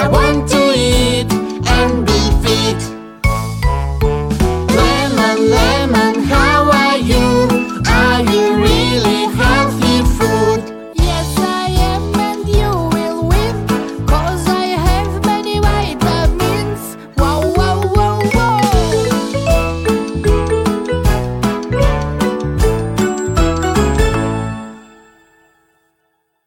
I want to